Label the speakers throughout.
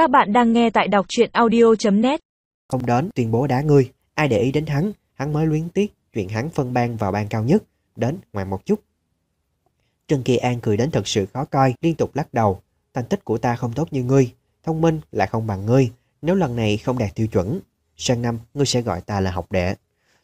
Speaker 1: Các bạn đang nghe tại đọc truyện audio.net
Speaker 2: Không đến tuyên bố đá ngươi, ai để ý đến hắn, hắn mới luyến tiếc chuyện hắn phân ban vào ban cao nhất, đến ngoài một chút. Trần Kỳ An cười đến thật sự khó coi, liên tục lắc đầu. Thành tích của ta không tốt như ngươi, thông minh lại không bằng ngươi. Nếu lần này không đạt tiêu chuẩn, sang năm ngươi sẽ gọi ta là học đệ.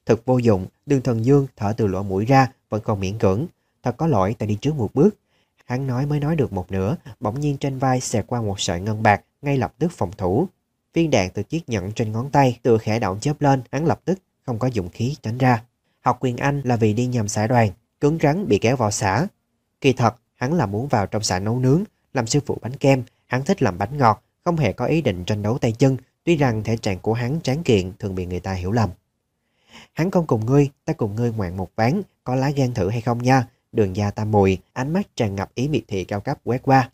Speaker 2: Thật vô dụng, đường thần dương thở từ lỗ mũi ra, vẫn còn miễn cưỡng. Thật có lỗi ta đi trước một bước. Hắn nói mới nói được một nửa, bỗng nhiên trên vai xẹt qua một sợi ngân bạc, ngay lập tức phòng thủ. Viên đạn từ chiếc nhẫn trên ngón tay từ khẽ động chớp lên, hắn lập tức không có dụng khí tránh ra. Học quyền Anh là vì đi nhầm xã đoàn, cứng rắn bị kéo vào xã. Kỳ thật, hắn là muốn vào trong xã nấu nướng, làm sư phụ bánh kem, hắn thích làm bánh ngọt, không hề có ý định tranh đấu tay chân, tuy rằng thể trạng của hắn tráng kiện thường bị người ta hiểu lầm. Hắn không cùng ngươi, ta cùng ngươi ngoạn một ván, có lá gan thử hay không nha, đường da ta mùi, ánh mắt tràn ngập ý miệt thị cao cấp quét qua.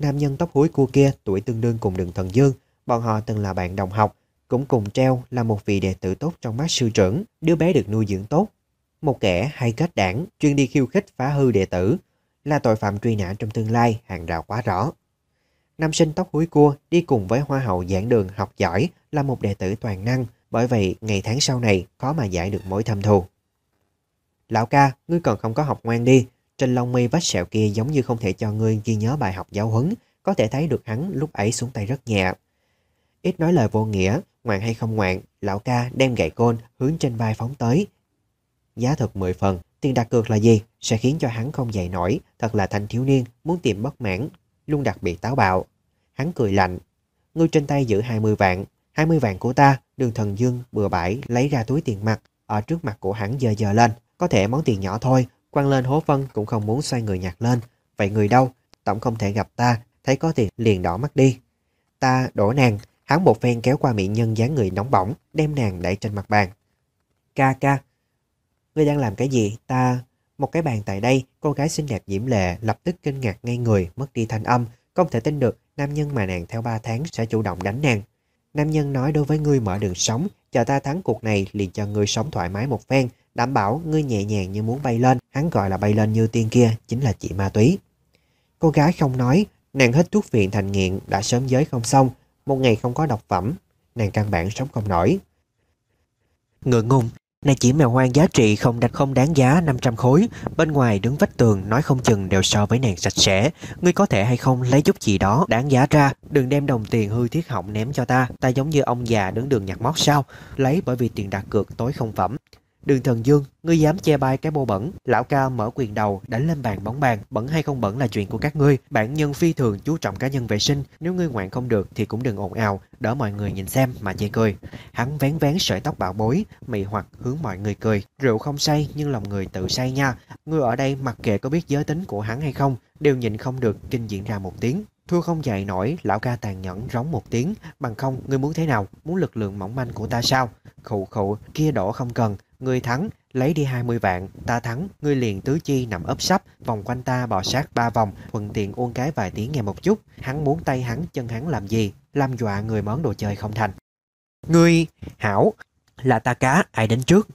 Speaker 2: Nam nhân tóc húi cua kia tuổi tương đương cùng đường thần dương, bọn họ từng là bạn đồng học, cũng cùng treo là một vị đệ tử tốt trong mắt sư trưởng, đứa bé được nuôi dưỡng tốt. Một kẻ hay kết đảng, chuyên đi khiêu khích phá hư đệ tử, là tội phạm truy nã trong tương lai, hàng rào quá rõ. Nam sinh tóc húi cua đi cùng với hoa hậu giảng đường học giỏi là một đệ tử toàn năng, bởi vậy ngày tháng sau này khó mà giải được mối thâm thù. Lão ca, ngươi còn không có học ngoan đi, trên lông mi vách sẹo kia giống như không thể cho ngươi ghi nhớ bài học giáo huấn, có thể thấy được hắn lúc ấy xuống tay rất nhẹ. Ít nói lời vô nghĩa, ngoạn hay không ngoạn, lão ca đem gậy côn hướng trên vai phóng tới. Giá thực 10 phần, tiền đặt cược là gì? Sẽ khiến cho hắn không dậy nổi, thật là thanh thiếu niên, muốn tìm bất mãn, luôn đặc biệt táo bạo. Hắn cười lạnh, ngươi trên tay giữ 20 vạn, 20 vạn của ta, đường thần dương bừa bãi lấy ra túi tiền mặt, ở trước mặt của hắn dờ dờ lên, có thể món tiền nhỏ thôi, quăng lên hố phân cũng không muốn xoay người nhặt lên. Vậy người đâu? Tổng không thể gặp ta, thấy có tiền liền đỏ mắt đi. Ta đổ nàng, hắn một phen kéo qua miệng nhân dáng người nóng bỏng, đem nàng đẩy trên mặt bàn. Ca ca, ngươi đang làm cái gì? Ta... Một cái bàn tại đây, cô gái xinh đẹp diễm lệ lập tức kinh ngạc ngay người, mất đi thanh âm, không thể tin được nam nhân mà nàng theo 3 tháng sẽ chủ động đánh nàng. Nam nhân nói đối với ngươi mở đường sống, chờ ta thắng cuộc này liền cho ngươi sống thoải mái một phen, đảm bảo ngươi nhẹ nhàng như muốn bay lên, hắn gọi là bay lên như tiên kia, chính là chị ma túy. Cô gái không nói, nàng hết thuốc viện thành nghiện đã sớm giới không xong, một ngày không có độc phẩm, nàng căn bản sống không nổi. Ngượng ngùng, này chỉ mèo hoang giá trị không đánh không đáng giá 500 khối, bên ngoài đứng vách tường nói không chừng đều so với nàng sạch sẽ, ngươi có thể hay không lấy chút gì đó đáng giá ra, đừng đem đồng tiền hư thiết họng ném cho ta, ta giống như ông già đứng đường nhặt mót sao, lấy bởi vì tiền đặt cược tối không phẩm. Đường thần dương, ngươi dám che bai cái bô bẩn, lão ca mở quyền đầu, đánh lên bàn bóng bàn, bẩn hay không bẩn là chuyện của các ngươi, bản nhân phi thường chú trọng cá nhân vệ sinh, nếu ngươi ngoạn không được thì cũng đừng ồn ào, đỡ mọi người nhìn xem mà chê cười. Hắn vén vén sợi tóc bạo bối, mị hoặc hướng mọi người cười, rượu không say nhưng lòng người tự say nha, ngươi ở đây mặc kệ có biết giới tính của hắn hay không, đều nhìn không được kinh diễn ra một tiếng. Thua không dạy nổi, lão ca tàn nhẫn rống một tiếng, bằng không, ngươi muốn thế nào, muốn lực lượng mỏng manh của ta sao? Khụ khụ, kia đổ không cần, người thắng, lấy đi 20 vạn, ta thắng, ngươi liền tứ chi nằm ấp sắp, vòng quanh ta bò sát ba vòng, thuận tiện uôn cái vài tiếng nghe một chút, hắn muốn tay hắn, chân hắn làm gì, làm dọa người món đồ chơi không thành. Ngươi, hảo, là ta cá, ai đến trước?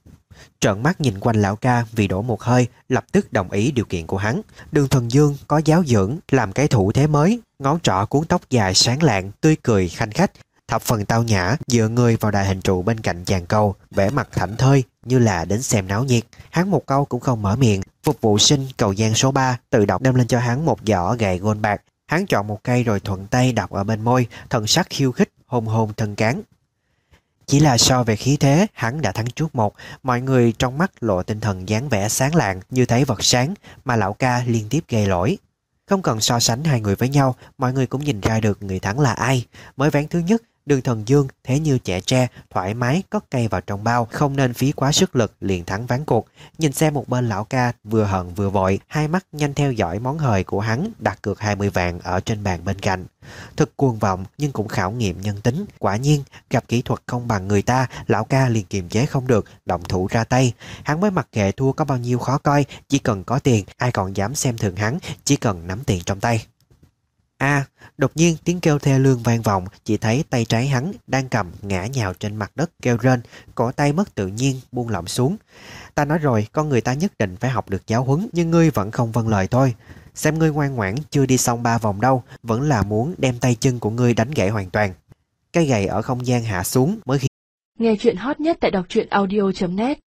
Speaker 2: Trợn mắt nhìn quanh lão ca vì đổ một hơi, lập tức đồng ý điều kiện của hắn. Đường thần dương có giáo dưỡng, làm cái thủ thế mới, ngón trỏ cuốn tóc dài sáng lạng, tươi cười khanh khách, thập phần tao nhã, dựa người vào đài hình trụ bên cạnh chàng câu, vẻ mặt thảnh thơi như là đến xem náo nhiệt. Hắn một câu cũng không mở miệng, phục vụ sinh cầu gian số 3 tự động đem lên cho hắn một giỏ gậy gôn bạc. Hắn chọn một cây rồi thuận tay đọc ở bên môi, thần sắc khiêu khích, hôn hôn thân cán. Chỉ là so về khí thế, hắn đã thắng trước một, mọi người trong mắt lộ tinh thần dáng vẻ sáng lạng như thấy vật sáng, mà lão ca liên tiếp gây lỗi. Không cần so sánh hai người với nhau, mọi người cũng nhìn ra được người thắng là ai. Mới ván thứ nhất, Đường thần dương thế như trẻ tre, thoải mái cất cây vào trong bao, không nên phí quá sức lực liền thắng ván cuộc. Nhìn xem một bên lão ca vừa hận vừa vội, hai mắt nhanh theo dõi món hời của hắn đặt cược 20 vạn ở trên bàn bên cạnh. Thực cuồng vọng nhưng cũng khảo nghiệm nhân tính. Quả nhiên, gặp kỹ thuật không bằng người ta, lão ca liền kiềm chế không được, động thủ ra tay. Hắn mới mặc kệ thua có bao nhiêu khó coi, chỉ cần có tiền, ai còn dám xem thường hắn, chỉ cần nắm tiền trong tay. A, đột nhiên tiếng kêu thê lương vang vọng, chỉ thấy tay trái hắn đang cầm ngã nhào trên mặt đất kêu rên, cổ tay mất tự nhiên buông lỏng xuống. Ta nói rồi, con người ta nhất định phải học được giáo huấn, nhưng ngươi vẫn không vâng lời thôi. Xem ngươi ngoan ngoãn chưa đi xong ba vòng đâu Vẫn là muốn đem tay chân của ngươi đánh gãy hoàn toàn Cái gậy ở không gian hạ xuống mới khi
Speaker 3: Nghe chuyện hot nhất tại đọc truyện audio.net